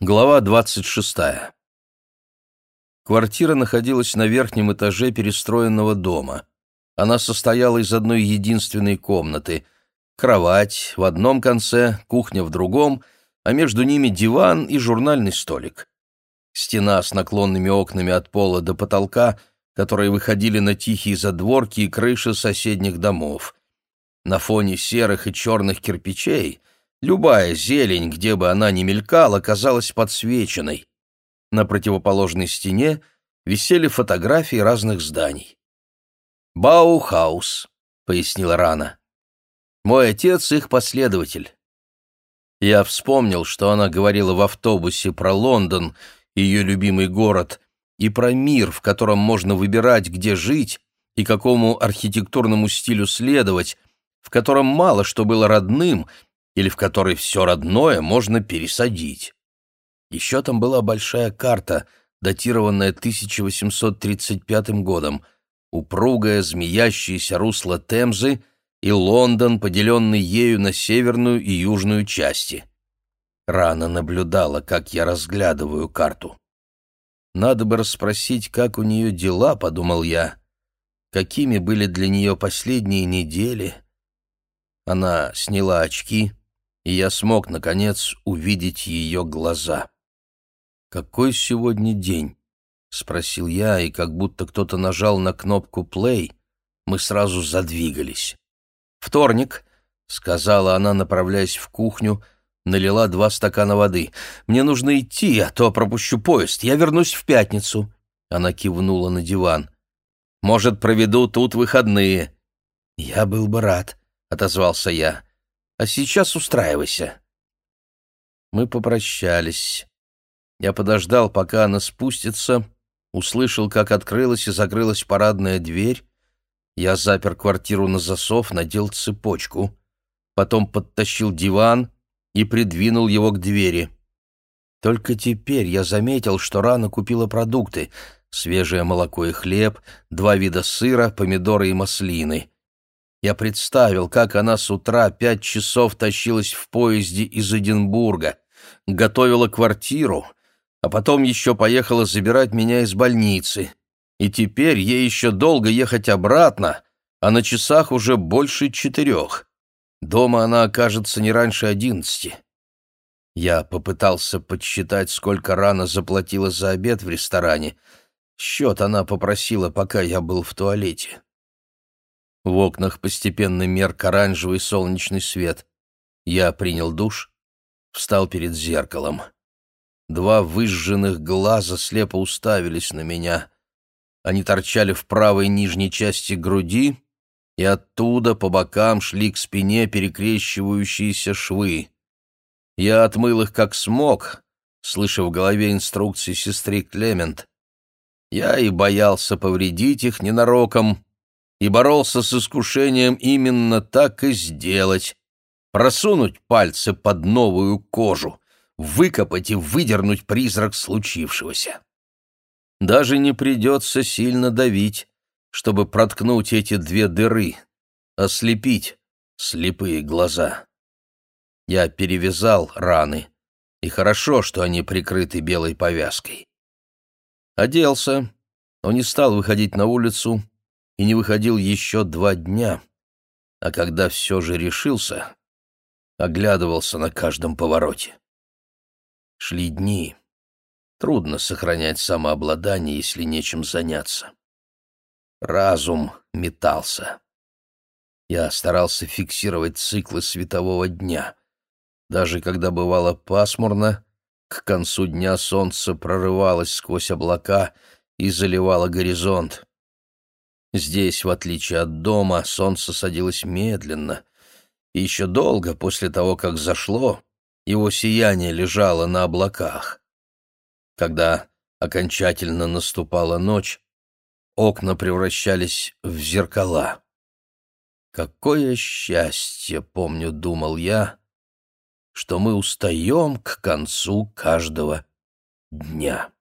Глава 26. Квартира находилась на верхнем этаже перестроенного дома. Она состояла из одной единственной комнаты. Кровать в одном конце, кухня в другом, а между ними диван и журнальный столик. Стена с наклонными окнами от пола до потолка, которые выходили на тихие задворки и крыши соседних домов. На фоне серых и черных кирпичей — Любая зелень, где бы она ни мелькала, казалась подсвеченной. На противоположной стене висели фотографии разных зданий. «Баухаус», — пояснила Рана. «Мой отец — их последователь». Я вспомнил, что она говорила в автобусе про Лондон, ее любимый город, и про мир, в котором можно выбирать, где жить и какому архитектурному стилю следовать, в котором мало что было родным — или в которой все родное можно пересадить. Еще там была большая карта, датированная 1835 годом, упругое змеящееся русло Темзы и Лондон, поделенный ею на северную и южную части. Рано наблюдала, как я разглядываю карту. Надо бы расспросить, как у нее дела, подумал я. Какими были для нее последние недели? Она сняла очки, и я смог, наконец, увидеть ее глаза. «Какой сегодня день?» — спросил я, и как будто кто-то нажал на кнопку «плей», мы сразу задвигались. «Вторник», — сказала она, направляясь в кухню, налила два стакана воды. «Мне нужно идти, а то пропущу поезд. Я вернусь в пятницу». Она кивнула на диван. «Может, проведу тут выходные». «Я был бы рад», — отозвался я. А сейчас устраивайся». Мы попрощались. Я подождал, пока она спустится, услышал, как открылась и закрылась парадная дверь. Я запер квартиру на засов, надел цепочку. Потом подтащил диван и придвинул его к двери. Только теперь я заметил, что рано купила продукты — свежее молоко и хлеб, два вида сыра, помидоры и маслины. Я представил, как она с утра пять часов тащилась в поезде из Эдинбурга, готовила квартиру, а потом еще поехала забирать меня из больницы. И теперь ей еще долго ехать обратно, а на часах уже больше четырех. Дома она окажется не раньше одиннадцати. Я попытался подсчитать, сколько рано заплатила за обед в ресторане. Счет она попросила, пока я был в туалете. В окнах постепенно мерк оранжевый солнечный свет. Я принял душ, встал перед зеркалом. Два выжженных глаза слепо уставились на меня. Они торчали в правой нижней части груди, и оттуда по бокам шли к спине перекрещивающиеся швы. Я отмыл их как смог, слыша в голове инструкции сестры Клемент. Я и боялся повредить их ненароком, и боролся с искушением именно так и сделать. Просунуть пальцы под новую кожу, выкопать и выдернуть призрак случившегося. Даже не придется сильно давить, чтобы проткнуть эти две дыры, ослепить слепые глаза. Я перевязал раны, и хорошо, что они прикрыты белой повязкой. Оделся, но не стал выходить на улицу, и не выходил еще два дня, а когда все же решился, оглядывался на каждом повороте. Шли дни. Трудно сохранять самообладание, если нечем заняться. Разум метался. Я старался фиксировать циклы светового дня. Даже когда бывало пасмурно, к концу дня солнце прорывалось сквозь облака и заливало горизонт. Здесь, в отличие от дома, солнце садилось медленно, и еще долго после того, как зашло, его сияние лежало на облаках. Когда окончательно наступала ночь, окна превращались в зеркала. Какое счастье, помню, думал я, что мы устаем к концу каждого дня.